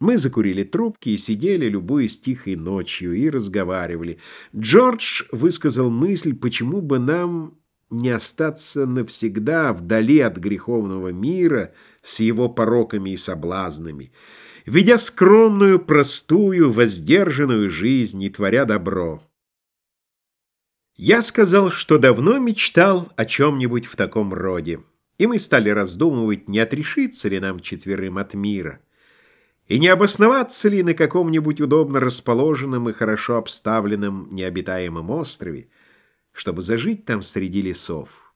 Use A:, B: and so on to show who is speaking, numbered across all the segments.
A: Мы закурили трубки и сидели, любуясь тихой ночью, и разговаривали. Джордж высказал мысль, почему бы нам не остаться навсегда вдали от греховного мира с его пороками и соблазнами, ведя скромную, простую, воздержанную жизнь и творя добро. Я сказал, что давно мечтал о чем-нибудь в таком роде, и мы стали раздумывать, не отрешиться ли нам четверым от мира, и не обосноваться ли на каком-нибудь удобно расположенном и хорошо обставленном необитаемом острове, чтобы зажить там среди лесов.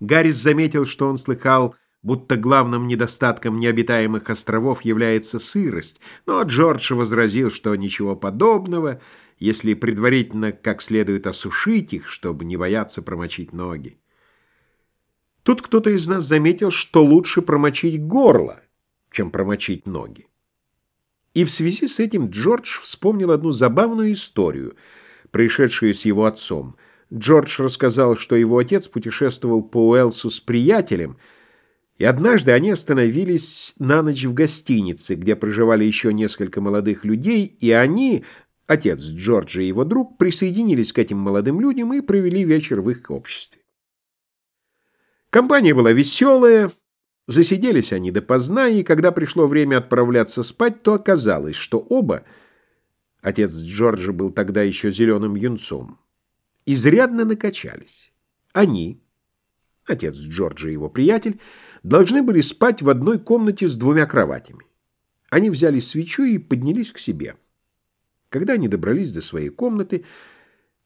A: Гаррис заметил, что он слыхал, будто главным недостатком необитаемых островов является сырость, но Джордж возразил, что ничего подобного — если предварительно как следует осушить их, чтобы не бояться промочить ноги. Тут кто-то из нас заметил, что лучше промочить горло, чем промочить ноги. И в связи с этим Джордж вспомнил одну забавную историю, происшедшую с его отцом. Джордж рассказал, что его отец путешествовал по Уэлсу с приятелем, и однажды они остановились на ночь в гостинице, где проживали еще несколько молодых людей, и они, Отец Джорджа и его друг присоединились к этим молодым людям и провели вечер в их обществе. Компания была веселая, засиделись они допоздна, и когда пришло время отправляться спать, то оказалось, что оба, отец Джорджа был тогда еще зеленым юнцом, изрядно накачались. Они, отец Джорджа и его приятель, должны были спать в одной комнате с двумя кроватями. Они взяли свечу и поднялись к себе. Когда они добрались до своей комнаты,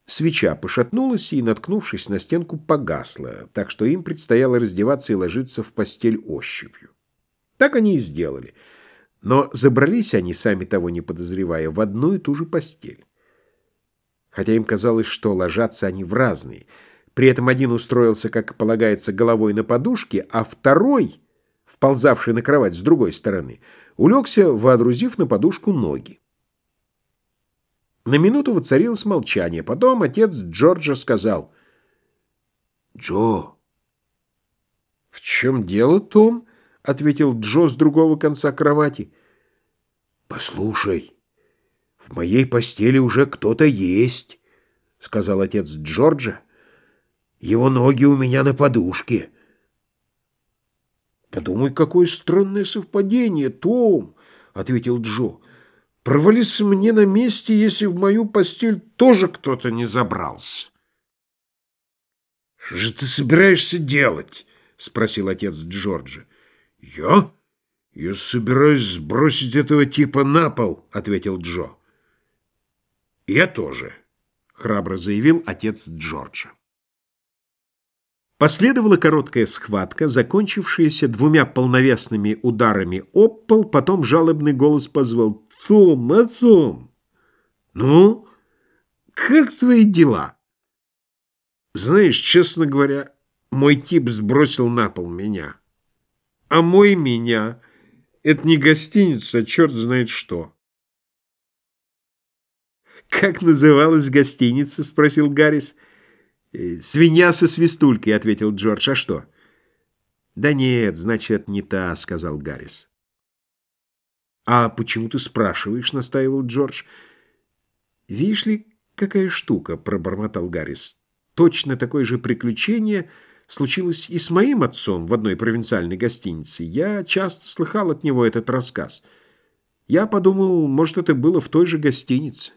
A: свеча пошатнулась и, наткнувшись на стенку, погасла, так что им предстояло раздеваться и ложиться в постель ощупью. Так они и сделали. Но забрались они, сами того не подозревая, в одну и ту же постель. Хотя им казалось, что ложатся они в разные. При этом один устроился, как полагается, головой на подушке, а второй, вползавший на кровать с другой стороны, улегся, водрузив на подушку ноги. На минуту воцарилось молчание. Потом отец Джорджа сказал. «Джо!» «В чем дело, Том?» — ответил Джо с другого конца кровати. «Послушай, в моей постели уже кто-то есть», — сказал отец Джорджа. «Его ноги у меня на подушке». «Подумай, какое странное совпадение, Том!» — ответил Джо. Провались мне на месте, если в мою постель тоже кто-то не забрался. — Что же ты собираешься делать? — спросил отец Джорджа. — Я? Я собираюсь сбросить этого типа на пол, — ответил Джо. — Я тоже, — храбро заявил отец Джорджа. Последовала короткая схватка, закончившаяся двумя полновесными ударами об пол, потом жалобный голос позвал Том, а Том? Ну, как твои дела? Знаешь, честно говоря, мой тип сбросил на пол меня. А мой меня — это не гостиница, а черт знает что. «Как называлась гостиница?» — спросил Гаррис. «Э, «Свинья со свистулькой», — ответил Джордж. «А что?» «Да нет, значит, не та», — сказал Гаррис. «А почему ты спрашиваешь?» — настаивал Джордж. «Видишь ли, какая штука?» — пробормотал Гаррис. «Точно такое же приключение случилось и с моим отцом в одной провинциальной гостинице. Я часто слыхал от него этот рассказ. Я подумал, может, это было в той же гостинице».